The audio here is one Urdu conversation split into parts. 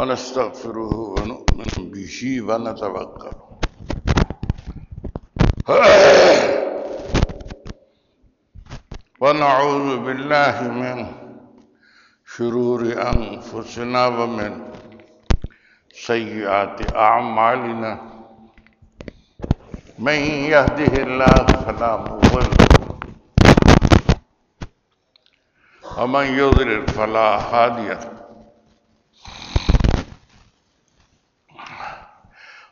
ونستغفره ونؤمن به ونتوكل. ونعوذ بالله من شرور أنفسنا ومن سيئات أعمالنا. من يهده الله فلا مضل ومن يضلل فلا هادي له.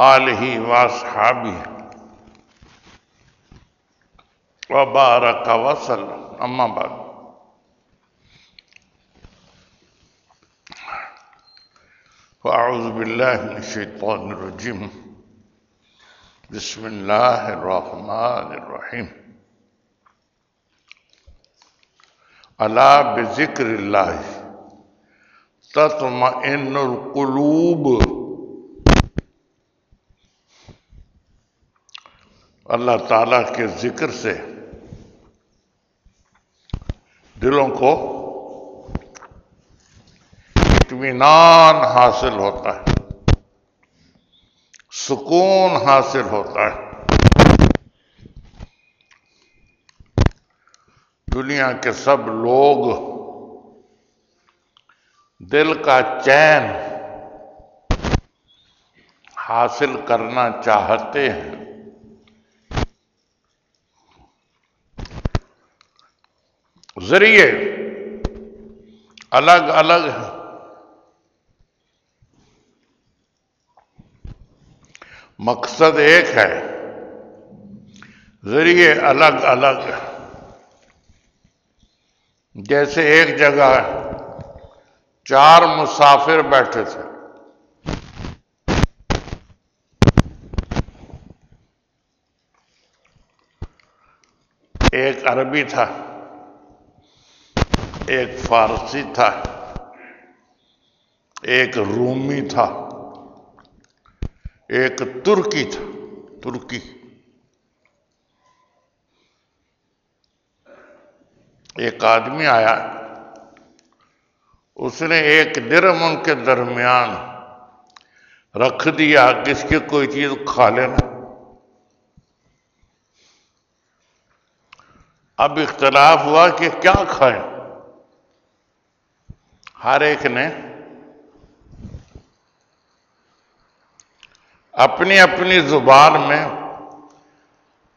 آله وأصحابه. وبارك وسلم. أما بعد. فأعوذ بالله من الشيطان الرجيم. بسم الله الرحمن الرحيم. ألا بذكر الله تطمئن القلوب اللہ تعالیٰ کے ذکر سے دلوں کو اطمینان حاصل ہوتا ہے، سکون حاصل ہوتا ہے۔ دنیا کے سب لوگ دل کا چین حاصل کرنا چاہتے ہیں۔ ذریعے الگ الگ ہیں مقصد ایک ہے، ذریعے الگ الگ۔ جیسے ایک جگہ چار مسافر بیٹھے تھے۔ ایک عربی تھا۔ ایک فارسی تھا، ایک رومی تھا، ایک ترکی تھا، ترکی۔ ایک آدمی آیا، اس نے ایک درم ان کے درمیان رکھ دیا، کس کی کوئی چیز کھا لینا۔ اب اختلاف ہوا کہ کیا کھائیں۔ ہر ایک نے اپنی اپنی زبان میں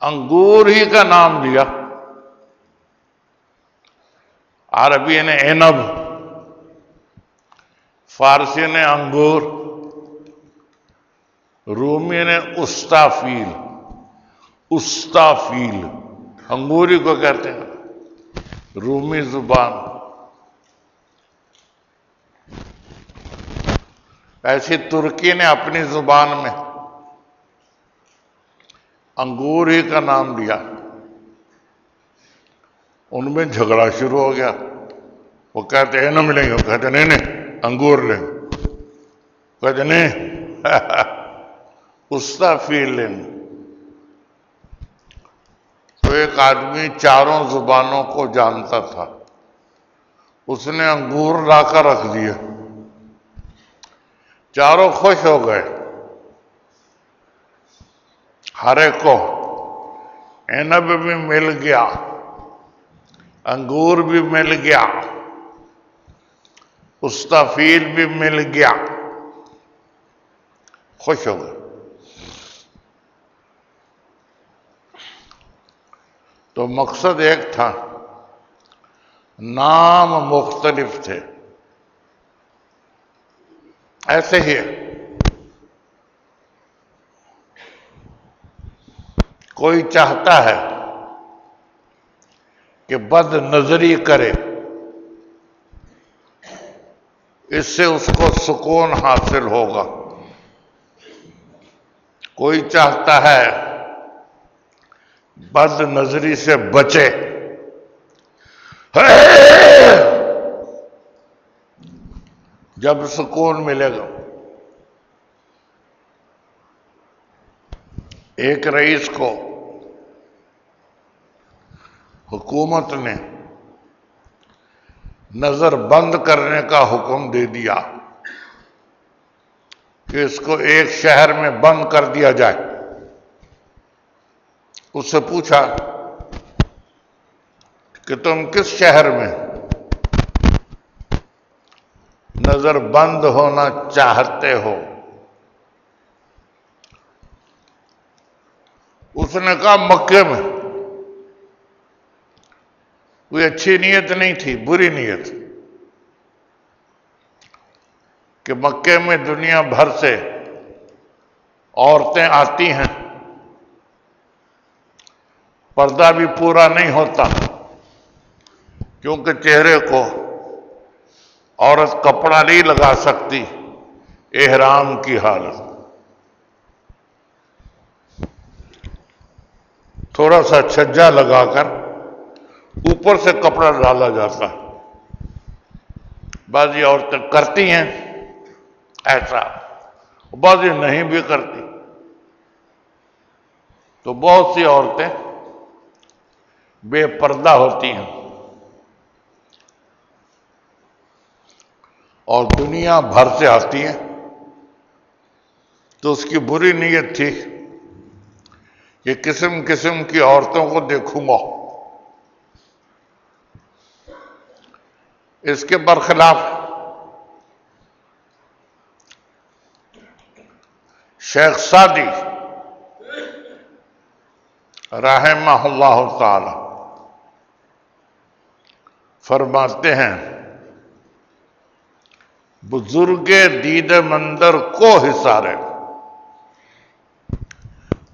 انگور ہی کا نام دیا عربی نے اینب فارسی نے انگور، رومی نے استافیل۔ استافیل، انگوری کو کہتے ہیں۔ رومی زبان۔ ایسی ترکی نے اپنی زبان میں انگور ہی کا نام لیا۔ ان میں جھگڑا شروع ہو گیا۔ وہ کہتے ہیں، نہ ملیں گے۔ وہ کہتے نہیں نہیں، انگور لیں۔ کہتے نہیں۔ استا فیل لیں۔ تو ایک آدمی چاروں زبانوں کو جانتا تھا۔ اس نے انگور لا کر رکھ دیا چاروں خوش ہو گئے۔ ہر ایک کو اینب بھی مل گیا، انگور بھی مل گیا، استافیل بھی مل گیا۔ خوش ہو گئے۔ تو مقصد ایک تھا، نام مختلف تھے۔ ایسے ہی ہے کوئی چاہتا ہے کہ بد نظری کرے اس سے اس کو سکون حاصل ہوگا کوئی چاہتا ہے بد نظری سے بچے جب سکون ملے گا۔ ایک رئیس کو حکومت نے نظر بند کرنے کا حکم دے دیا کہ اس کو ایک شہر میں بند کر دیا جائے۔ اس سے پوچھا کہ تم کس شہر میں نظر بند ہونا چاہتے ہو۔ اس نے کہا، مکے میں کوئی اچھی نیت نہیں تھی، بری نیت۔ کہ مکے میں دنیا بھر سے عورتیں آتی ہیں، پردہ بھی پورا نہیں ہوتا، کیونکہ چہرے کو عورت کپڑا نہیں لگا سکتی، احرام کی حالت۔ تھوڑا سا چھجا لگا کر اوپر سے کپڑا ڈالا جاتا ہے۔ بعضی عورتیں کرتی ہیں ایسا بعضی نہیں بھی کرتی۔ تو بہت سی عورتیں بے پردہ ہوتی ہیں۔ اور دنیا بھر سے آتی ہیں۔ تو اس کی بری نیت تھی کہ قسم قسم کی عورتوں کو دیکھوں گا۔ اس کے برخلاف شیخ سادی رحمہ اللہ تعالی فرماتے ہیں بزرگ دید مندر کو حسارے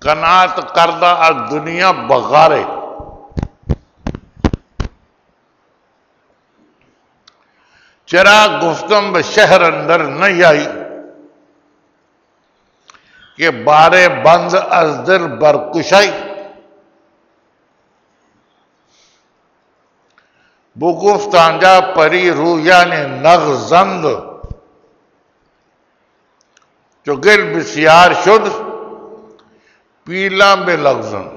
کنات کردہ دنیا بغارے۔ چرا گفتم شہر اندر نہیں آئی کہ بارے بند از دل برکشائی۔ بگفت آنجا پری رو نغزند۔ جو گل بسیار شد پیلا بے لغزن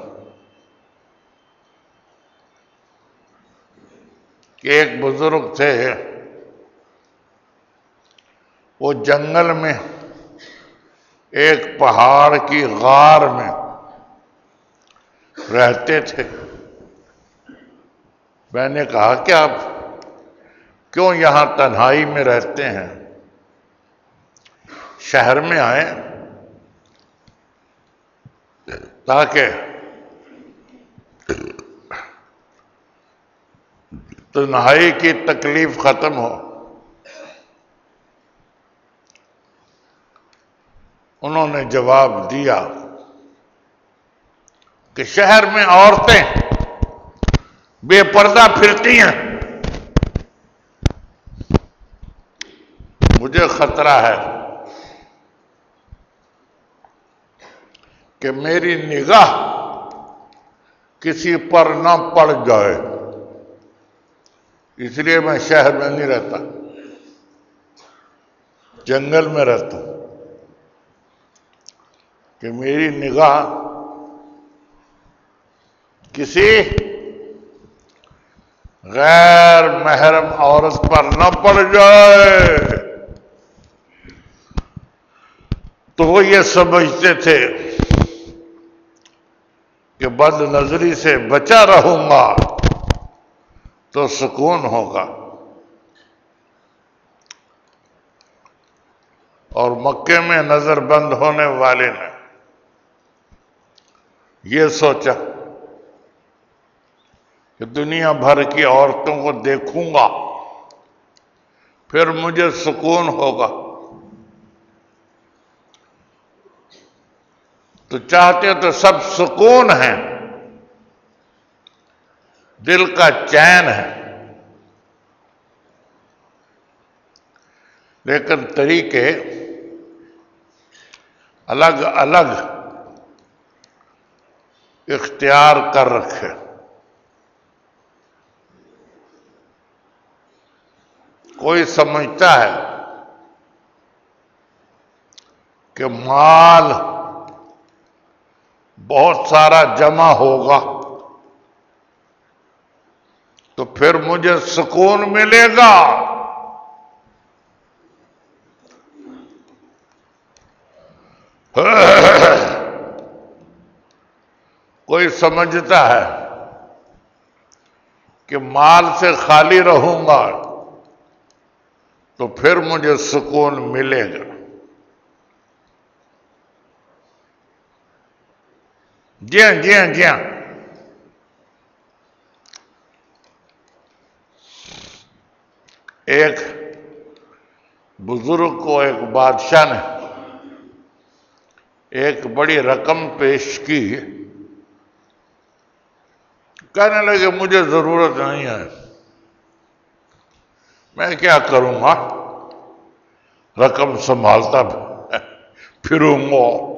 کہ ایک بزرگ تھے، وہ جنگل میں، ایک پہاڑ کی غار میں رہتے تھے۔ میں نے کہا کہ آپ کیوں یہاں تنہائی میں رہتے ہیں؟ شہر میں آئے تاکہ تنہائی کی تکلیف ختم ہو۔ انہوں نے جواب دیا کہ شہر میں عورتیں بے پردہ پھرتی ہیں۔ مجھے خطرہ ہے کہ میری نگاہ کسی پر نہ پڑ جائے۔ اس لیے میں شہر میں نہیں رہتا، جنگل میں رہتا ہوں۔ کہ میری نگاہ کسی غیر محرم عورت پر نہ پڑ جائے۔ تو وہ یہ سمجھتے تھے کہ بد نظری سے بچا رہوں گا تو سکون ہوگا۔ اور مکے میں نظر بند ہونے والے نے یہ سوچا کہ دنیا بھر کی عورتوں کو دیکھوں گا، پھر مجھے سکون ہوگا۔ تو چاہتے تو سب سکون ہیں دل کا چین ہے۔ لیکن طریقے الگ الگ اختیار کر رکھے۔ کوئی سمجھتا ہے کہ مال بہت سارا جمع ہوگا۔ تو پھر مجھے سکون ملے گا۔ کوئی سمجھتا ہے کہ مال سے خالی رہوں گا تو پھر مجھے سکون ملے گا۔ جی ہاں جی ہاں ایک بزرگ کو ایک بادشاہ نے ایک بڑی رقم پیش کی۔ کہنے لگے، مجھے ضرورت نہیں ہے۔ میں کیا کروں گا رقم سنبھالتا پھروں گا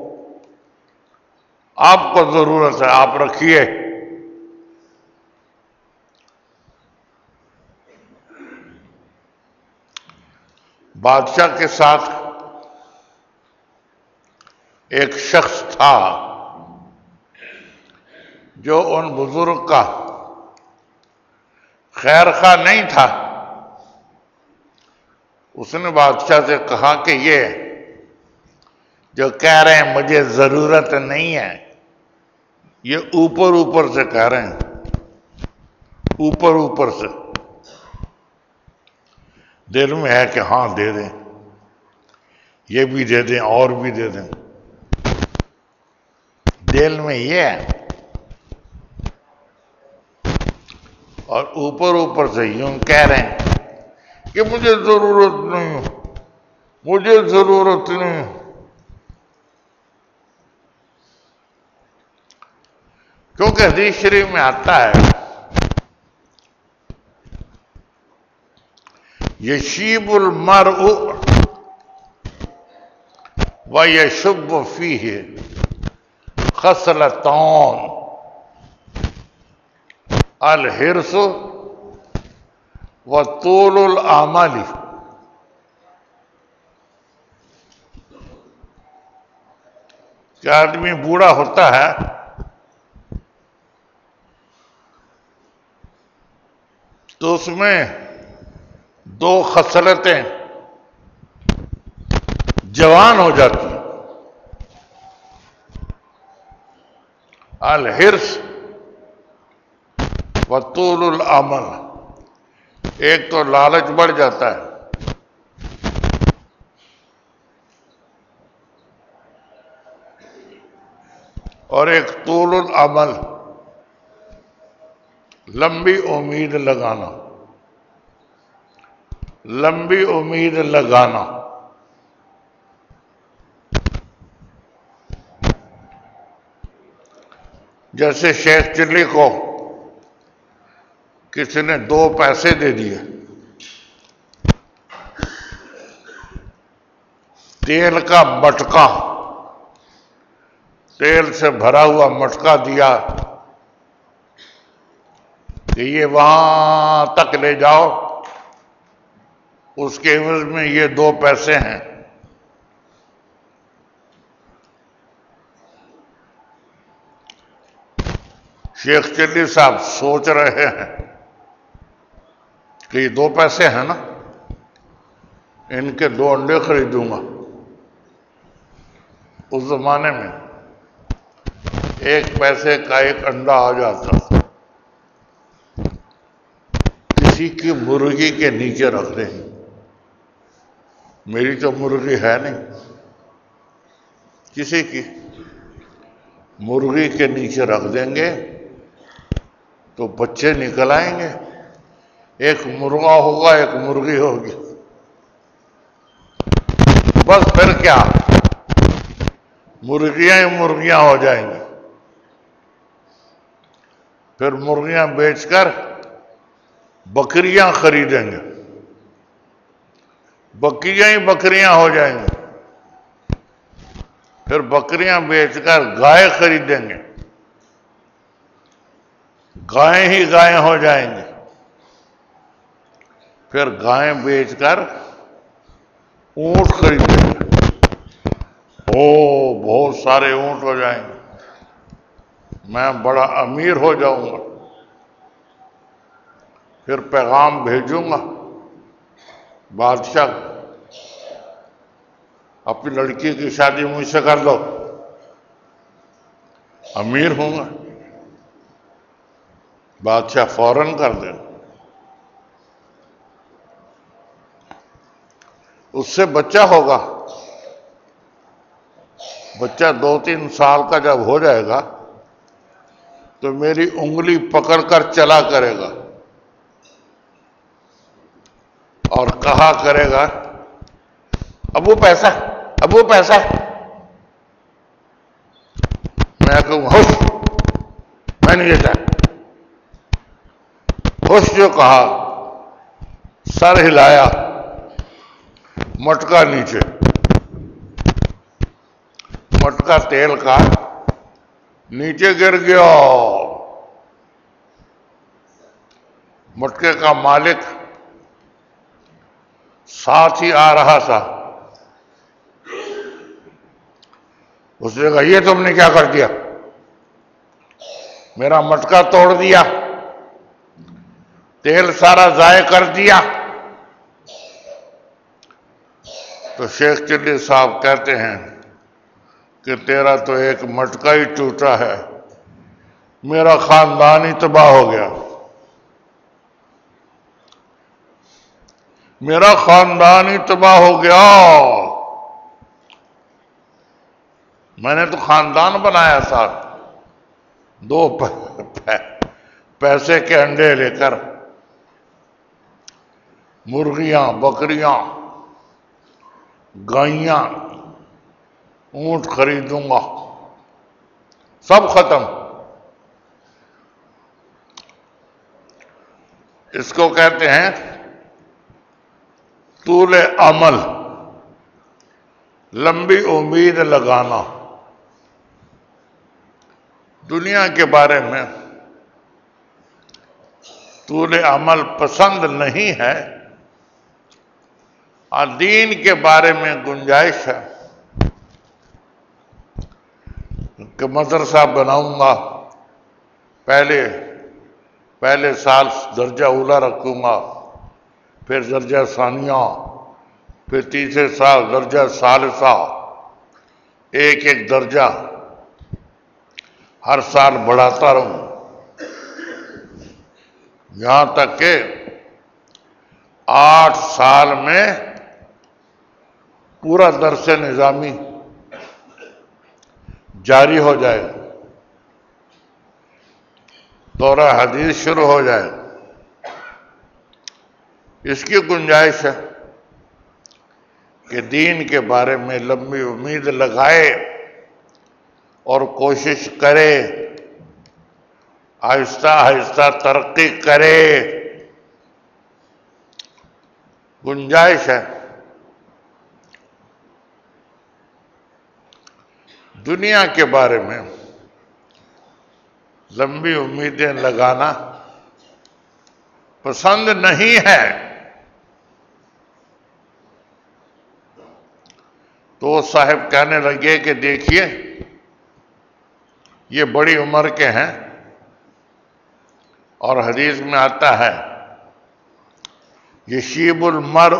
آپ کو ضرورت ہے، آپ رکھیے۔ بادشاہ کے ساتھ ایک شخص تھا جو ان بزرگ کا خیر خواہ نہیں تھا۔ اس نے بادشاہ سے کہا کہ یہ جو کہہ رہے ہیں، مجھے ضرورت نہیں ہے۔ یہ اوپر اوپر سے کہہ رہے ہیں۔ اوپر اوپر سے۔ دل میں ہے کہ ہاں دے دیں۔ یہ بھی دے دیں، اور بھی دے دیں۔ دل میں یہ ہے۔ اور اوپر اوپر سے یوں کہہ رہے ہیں کہ مجھے ضرورت نہیں، مجھے ضرورت نہیں۔ کیونکہ حدیث شریف میں آتا ہے، یشیب المرء و یشب فیہ خسلتان الحرس و طول العمل۔ کیا آدمی بوڑھا ہوتا ہے تو اس میں دو خصلتیں جوان ہو جاتی ہیں۔ الحرس و طول العمل۔ ایک تو لالچ بڑھ جاتا ہے۔ اور ایک طول العمل۔ لمبی امید لگانا۔ لمبی امید لگانا۔ جیسے شیخ چلی کو کسی نے دو پیسے دے دیے۔ تیل کا مٹکا، تیل سے بھرا ہوا مٹکا دیا۔ کہ یہ وہاں تک لے جاؤ، اس کے عوض میں یہ دو پیسے ہیں۔ شیخ چلی صاحب سوچ رہے ہیں کہ یہ دو پیسے ہیں نا، ان کے دو انڈے خریدوں گا۔ اس زمانے میں ایک پیسے کا ایک انڈا آ جاتا۔ کسی کی مرغی کے نیچے رکھ دیں۔ میری تو مرغی ہے نہیں۔ کسی کی مرغی کے نیچے رکھ دیں گے تو بچے نکل آئیں گے۔ ایک مرغا ہوگا، ایک مرغی ہوگی۔ بس پھر کیا؟ مرغیاں ہی مرغیاں ہو جائیں گی۔ پھر مرغیاں بیچ کر بکریاں خریدیں گے۔ بکریاں ہی بکریاں ہو جائیں گے۔ پھر بکریاں بیچ کر گائے خریدیں گے۔ گائیں ہی گائیں ہو جائیں گے۔ پھر گائیں بیچ کر اونٹ خریدیں گے۔ او، بہت سارے اونٹ ہو جائیں گے۔ میں بڑا امیر ہو جاؤں گا۔ پھر پیغام بھیجوں گا۔ بادشاہ، اپنی لڑکی کی شادی مجھ سے کر دو۔ امیر ہوں گا۔ بادشاہ فوراً کر دے اس سے بچہ ہوگا۔ بچہ دو تین سال کا جب ہو جائے گا تو میری انگلی پکڑ کر چلا کرے گا۔ اور کہا کرے گا ابو پیسہ ابو پیسہ۔ میں کہوں خوش میں نہیں دیتا خوش جو کہا، سر ہلایا، مٹکا نیچے۔ مٹکا تیل کا، نیچے گر گیا۔ مٹکے کا مالک ساتھ ہی آ رہا تھا۔ اس نے کہا، یہ تم نے کیا کر دیا؟ میرا مٹکا توڑ دیا، تیل سارا ضائع کر دیا۔ تو شیخ چلی صاحب کہتے ہیں کہ تیرا تو ایک مٹکا ہی ٹوٹا ہے، میرا خاندان ہی تباہ ہو گیا۔ میرا خاندان ہی تباہ ہو گیا۔ میں نے تو خاندان بنایا تھا دو پیسے کے انڈے لے کر۔ مرغیاں، بکریاں، گائیاں، اونٹ خریدوں گا۔ سب ختم۔ اس کو کہتے ہیں طول عمل، لمبی امید لگانا۔ دنیا کے بارے میں طول عمل پسند نہیں ہے، اور دین کے بارے میں گنجائش ہے۔ کہ مدرسہ بناؤں گا، پہلے پہلے سال درجہ اولا رکھوں گا۔ پھر درجہ ثانیہ، پھر تیسرے سال درجہ ثالثہ۔ ایک ایک درجہ ہر سال بڑھاتا رہوں۔ یہاں تک کہ آٹھ سال میں پورا درس نظامی جاری ہو جائے۔ دورہ حدیث شروع ہو جائے۔ اس کی گنجائش ہے کہ دین کے بارے میں لمبی امید لگائے اور کوشش کرے، آہستہ آہستہ ترقی کرے۔ گنجائش ہے۔ دنیا کے بارے میں لمبی امیدیں لگانا پسند نہیں ہے۔ تو وہ صاحب کہنے لگے کہ دیکھیے، یہ بڑی عمر کے ہیں اور حدیث میں آتا ہے یہ شیب المر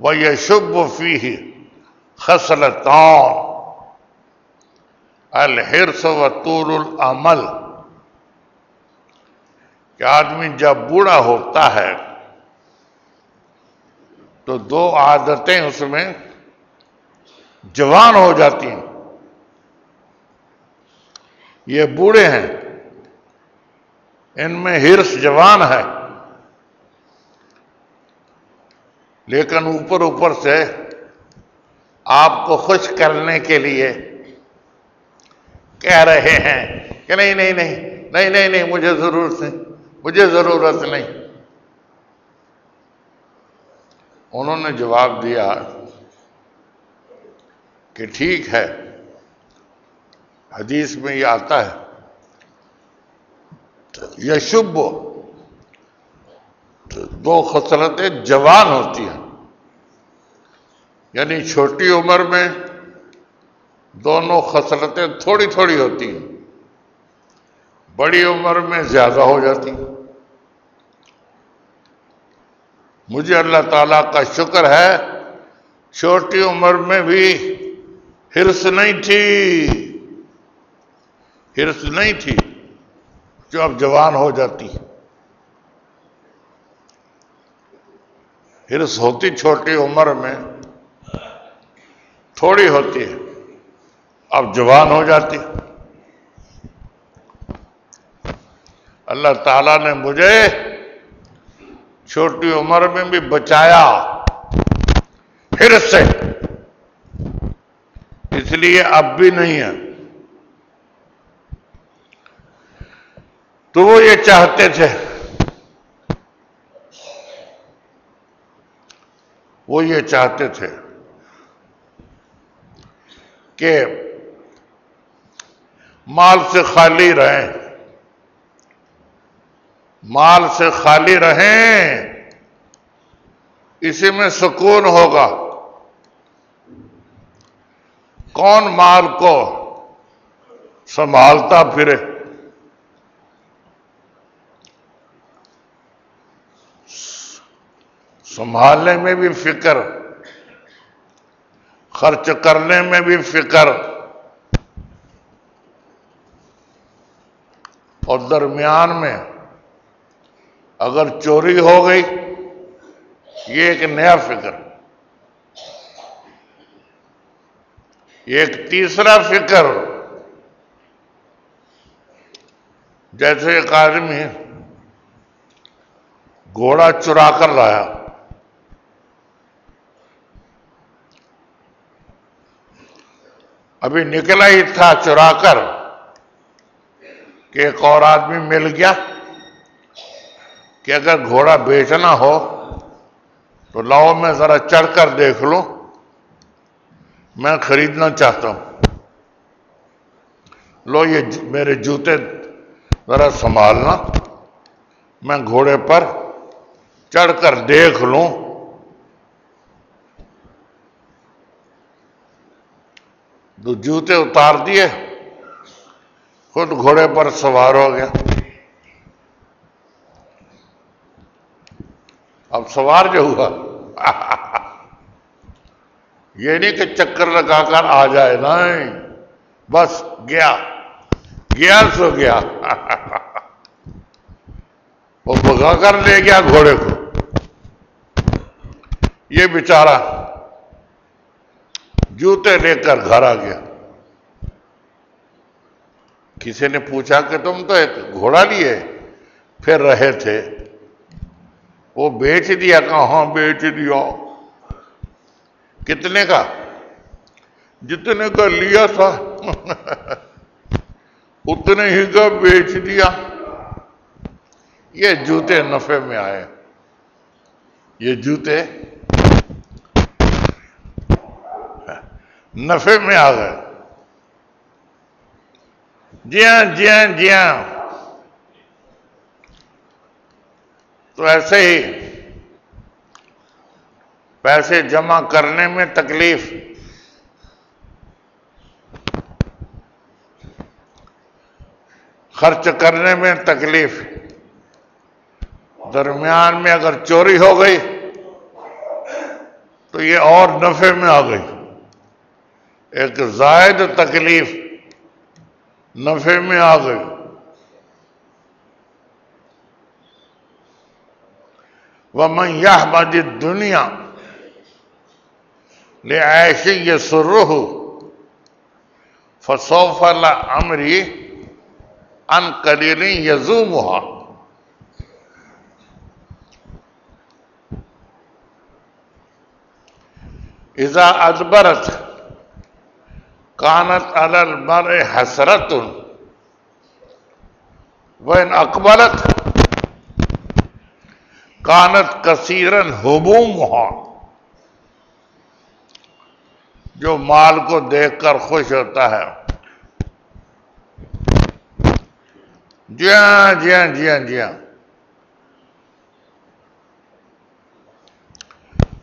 و یشب فی خسلتان الحرس و طول العمل۔ کہ آدمی جب بوڑھا ہوتا ہے تو دو عادتیں اس میں جوان ہو جاتی ہیں۔ یہ بوڑھے ہیں۔ ان میں ہرس جوان ہے۔ لیکن اوپر اوپر سے آپ کو خوش کرنے کے لیے کہہ رہے ہیں کہ نہیں نہیں نہیں نہیں نہیں نہیں، مجھے ضرورت نہیں، مجھے ضرورت نہیں۔ انہوں نے جواب دیا کہ ٹھیک ہے۔ حدیث میں یہ آتا ہے۔ یشب، دو خسرتیں جوان ہوتی ہیں۔ یعنی چھوٹی عمر میں دونوں خسرتیں تھوڑی تھوڑی ہوتی ہیں۔ بڑی عمر میں زیادہ ہو جاتی ہیں۔ مجھے اللہ تعالیٰ کا شکر ہے، چھوٹی عمر میں بھی ہرس نہیں تھی ہرس نہیں تھی جو اب جوان ہو جاتی ہرس ہوتی چھوٹی عمر میں تھوڑی ہوتی ہے، اب جوان ہو جاتی اللہ تعالیٰ نے مجھے چھوٹی عمر میں بھی بچایا پھر سے۔ اس لیے اب بھی نہیں ہے۔ تو وہ یہ چاہتے تھے۔ وہ یہ چاہتے تھے کہ مال سے خالی رہیں۔ مال سے خالی رہیں۔ اسی میں سکون ہوگا۔ کون مال کو سنبھالتا پھرے؟ سنبھالنے میں بھی فکر، خرچ کرنے میں بھی فکر۔ اور درمیان میں اگر چوری ہو گئی، یہ ایک نیا فکر۔ ایک تیسرا فکر۔ جیسے ایک آدمی گھوڑا چرا کر لایا۔ ابھی نکلا ہی تھا چرا کر کہ ایک اور آدمی مل گیا کہ اگر گھوڑا بیچنا ہو تو لاؤ میں ذرا چڑھ کر دیکھ لوں میں خریدنا چاہتا ہوں۔ لو یہ میرے جوتے ذرا سنبھالنا۔ میں گھوڑے پر چڑھ کر دیکھ لوں۔ تو جوتے اتار دیے۔ خود گھوڑے پر سوار ہو گیا۔ اب سوار جو ہوا۔ یہ نہیں کہ چکر لگا کر آ جائے نہیں بس گیا۔ گیا سو گیا۔ وہ بگا کر لے گیا گھوڑے کو۔ یہ بیچارہ جوتے لے کر گھر آ گیا۔ کسی نے پوچھا کہ تم تو ایک گھوڑا لیے۔ پھر رہے تھے۔ وہ بیچ دیا، کہاں بیچ دیا؟ کتنے کا؟ جتنے کا لیا تھا۔ اتنے ہی کا بیچ دیا۔ یہ جوتے نفے میں آئے۔ یہ جوتے نفے میں آ گئے۔ جی ہاں جی ہاں جی ہاں تو ایسے ہی پیسے جمع کرنے میں تکلیف۔ خرچ کرنے میں تکلیف۔ درمیان میں اگر چوری ہو گئی، تو یہ اور نفے میں آ گئی۔ ایک زائد تکلیف نفے میں آ گئی۔ وہ میں یہ دنیا لے ایسے یہ سروح فصوف ان کلیلی یزوم اذا ادبرت کانت المر حسرت وین اکبرت کانت کثیرن حبوم جو مال کو دیکھ کر خوش ہوتا ہے۔ جی ہاں جی ہاں جی ہاں جی ہاں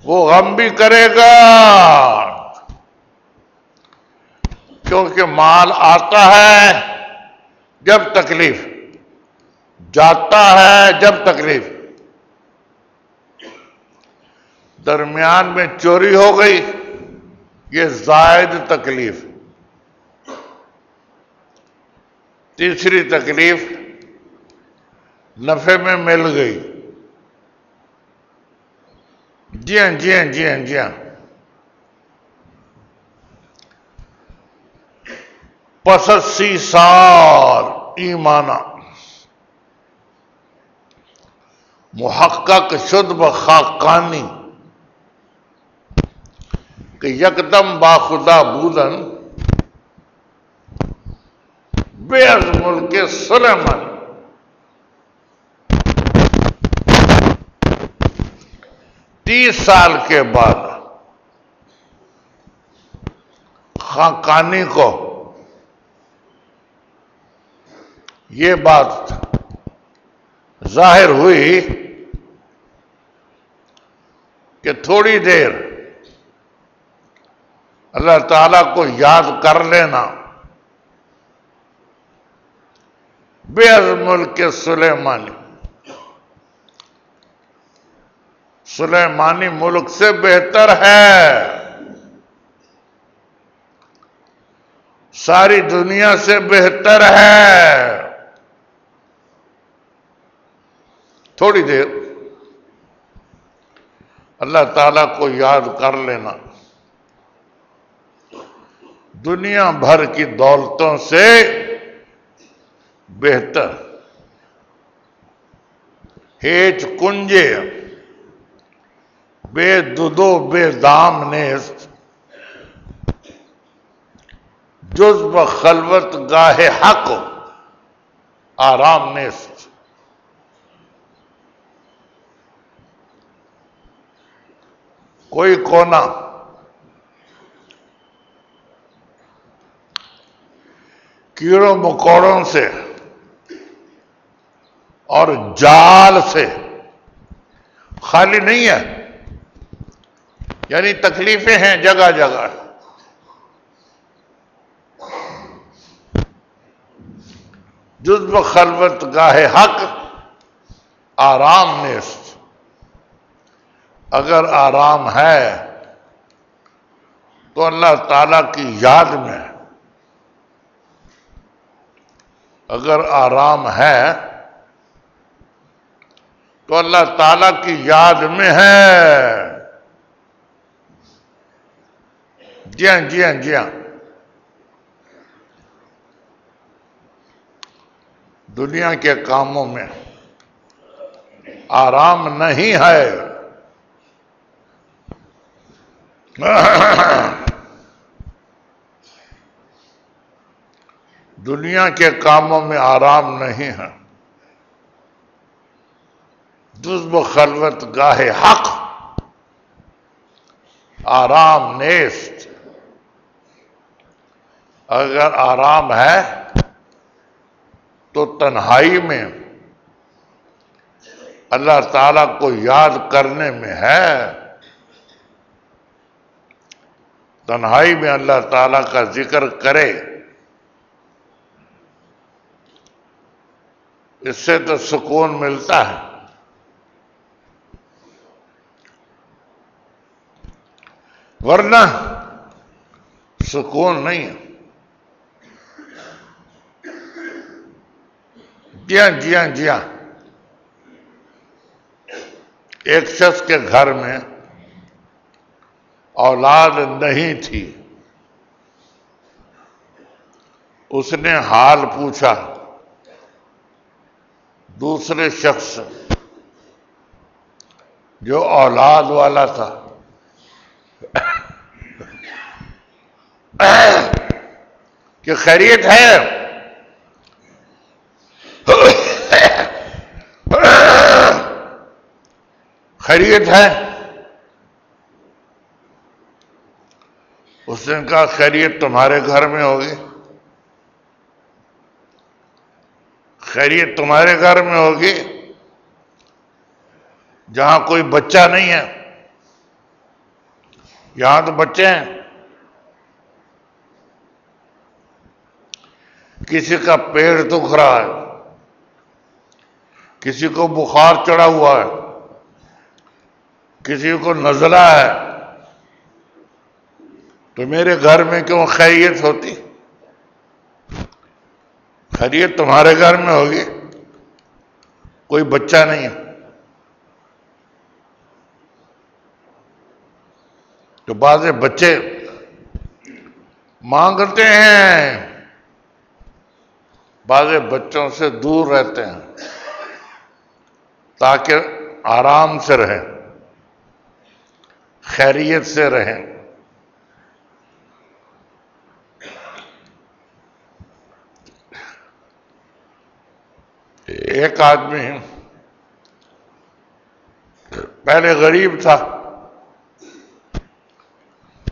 وہ غم بھی کرے گا۔ کیونکہ مال آتا ہے جب تکلیف۔ جاتا ہے جب تکلیف۔ درمیان میں چوری ہو گئی۔ یہ زائد تکلیف۔ تیسری تکلیف نفے میں مل گئی۔ جی ہاں جی ہاں جی ہاں جی ہاں پسسی سال ایمانہ۔ محقق شد بخاقانی کہ یکدم باخدا بودن بے از ملک سلیمان تیس سال کے بعد خاقانی کو یہ بات ظاہر ہوئی کہ تھوڑی دیر اللہ تعالیٰ کو یاد کر لینا۔ بے از ملک سلیمانی۔ سلیمانی ملک سے بہتر ہے۔ ساری دنیا سے بہتر ہے۔ تھوڑی دیر۔ اللہ تعالیٰ کو یاد کر لینا۔ دنیا بھر کی دولتوں سے بہتر۔ ہیچ کنجے، بے ددو بے دام نیست۔ جزب خلوت گاہ حق، آرام نیست۔ کوئی کونا کیڑوں مکوڑوں سے اور جال سے خالی نہیں ہے۔ یعنی تکلیفیں ہیں جگہ جگہ۔ جزب خلوت گاہ حق آرام نیست۔ اگر آرام ہے تو اللہ تعالی کی یاد میں اگر آرام ہے تو اللہ تعالی کی یاد میں ہے۔ جی ہاں جی ہاں جی ہاں دنیا کے کاموں میں آرام نہیں ہے۔ دنیا کے کاموں میں آرام نہیں ہے۔ جزب خلوت گاہ حق۔ آرام نیست۔ اگر آرام ہے تو تنہائی میں۔ اللہ تعالی کو یاد کرنے میں ہے۔ تنہائی میں اللہ تعالی کا ذکر کرے۔ اس سے تو سکون ملتا ہے۔ ورنہ سکون نہیں ہے۔ جی ہاں جی ایک شخص کے گھر میں اولاد نہیں تھی۔ اس نے حال پوچھا۔ دوسرے شخص جو اولاد والا تھا کہ خیریت ہے خیریت ہے اس نے کہا خیریت تمہارے گھر میں ہوگی خیریت تمہارے گھر میں ہوگی، جہاں کوئی بچہ نہیں ہے۔ یہاں تو بچے ہیں۔ کسی کا پیڑ دکھ رہا ہے، کسی کو بخار چڑھا ہوا ہے، کسی کو نزلہ ہے۔ تو میرے گھر میں کیوں خیریت ہوتی؟ خیریت تمہارے گھر میں ہوگی۔ کوئی بچہ نہیں ہے۔ تو بعض بچے مانگتے ہیں، بعض بچوں سے دور رہتے ہیں، تاکہ آرام سے رہیں، خیریت سے رہیں۔ ایک آدمی پہلے غریب تھا۔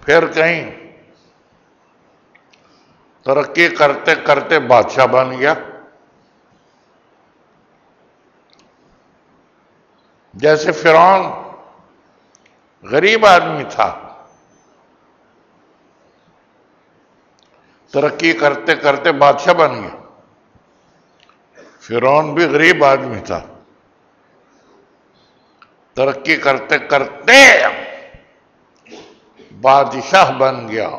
پھر کہیں۔ ترقی کرتے کرتے بادشاہ بن گیا۔ جیسے فرعون غریب آدمی تھا۔ ترقی کرتے کرتے بادشاہ بن گیا۔ فرعون بھی غریب آدمی تھا۔ ترقی کرتے کرتے بادشاہ بن گیا۔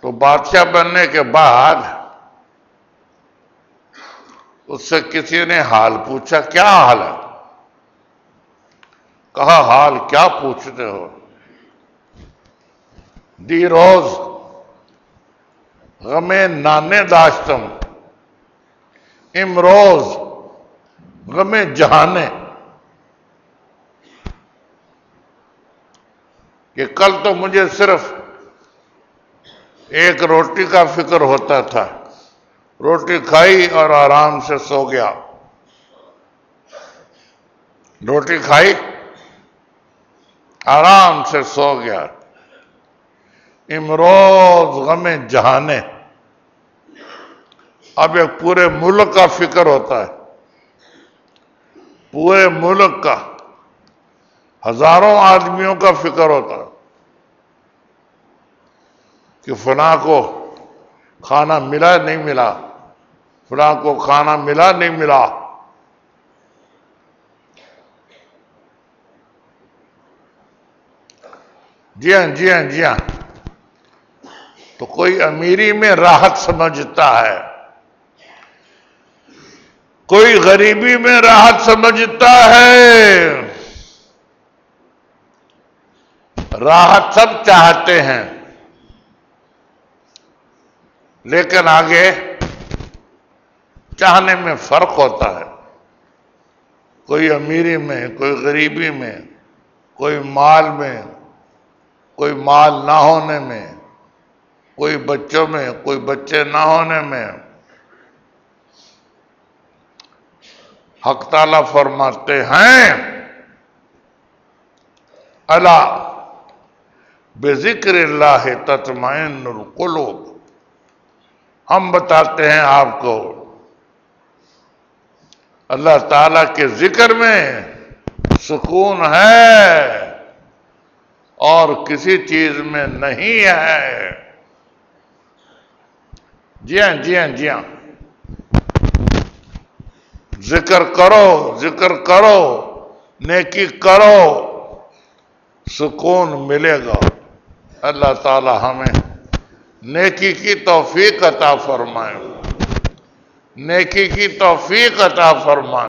تو بادشاہ بننے کے بعد اس سے کسی نے حال پوچھا، کیا حال ہے؟ کہا، حال کیا پوچھتے ہو؟ دی روز غم نانے داشتم۔ امروز غم جہانے۔ کہ کل تو مجھے صرف ایک روٹی کا فکر ہوتا تھا۔ روٹی کھائی اور آرام سے سو گیا۔ روٹی کھائی، آرام سے سو گیا۔ امروز غم جہانے۔ اب ایک پورے ملک کا فکر ہوتا ہے۔ پورے ملک کا ہزاروں آدمیوں کا فکر ہوتا ہے۔ کہ فنا کو کھانا ملا نہیں ملا۔ فلاں کو کھانا ملا نہیں ملا۔ جی ہاں جی ہاں جی ہاں۔ تو کوئی امیری میں راحت سمجھتا ہے۔ کوئی غریبی میں راحت سمجھتا ہے۔ راحت سب چاہتے ہیں۔ لیکن آگے چاہنے میں فرق ہوتا ہے۔ کوئی امیری میں، کوئی غریبی میں، کوئی مال میں، کوئی مال نہ ہونے میں۔ کوئی بچوں میں، کوئی بچے نہ ہونے میں حق تعالیٰ فرماتے ہیں۔ اللہ بے ذکر اللہ تطمئن القلوب۔ ہم بتاتے ہیں آپ کو، اللہ تعالیٰ کے ذکر میں سکون ہے اور کسی چیز میں نہیں ہے۔ جی ہاں جی ہاں جی ہاں ذکر کرو ذکر کرو، نیکی کرو، سکون ملے گا۔ اللہ تعالی ہمیں نیکی کی توفیق عطا فرمائے۔ نیکی کی توفیق عطا فرمائے۔